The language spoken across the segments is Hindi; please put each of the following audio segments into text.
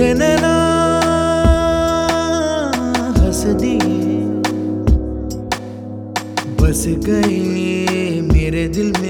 तेरे नैना हंस दिए बस गए मेरे दिल में।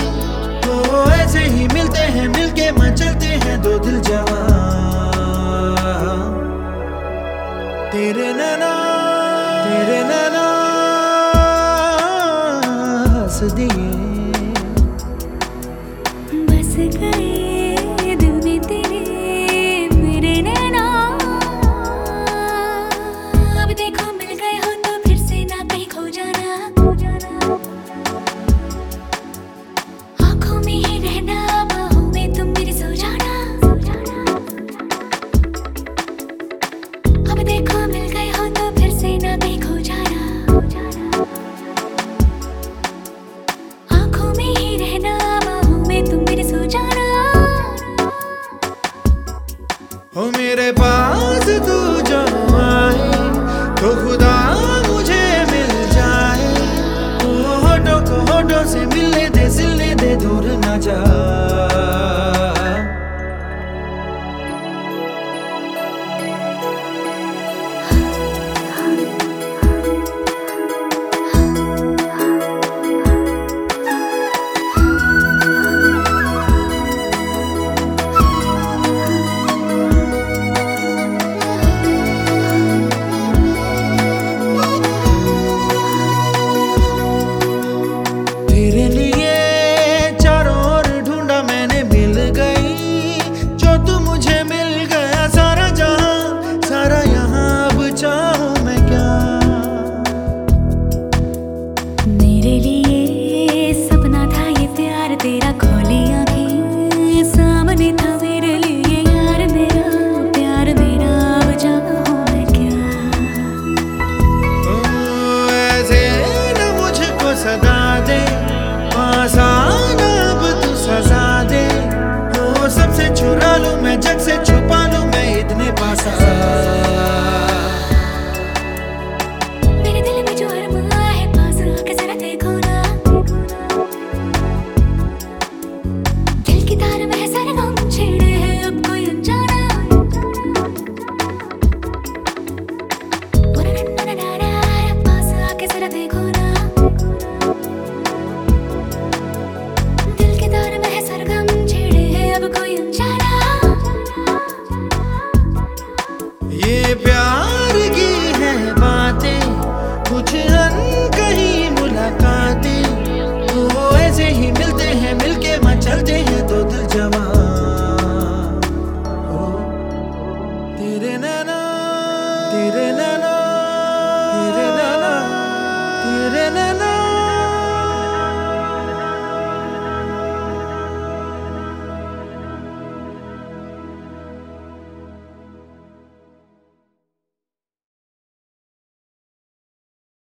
ऐसे ही मिलते हैं, मिलके मचलते हैं दो दिल जवान। तेरे नाना तेरे नाना, हंस दिए। they could दे आसान अब तू सजा दे। वो सबसे छुरा लू मैं जग से छुरा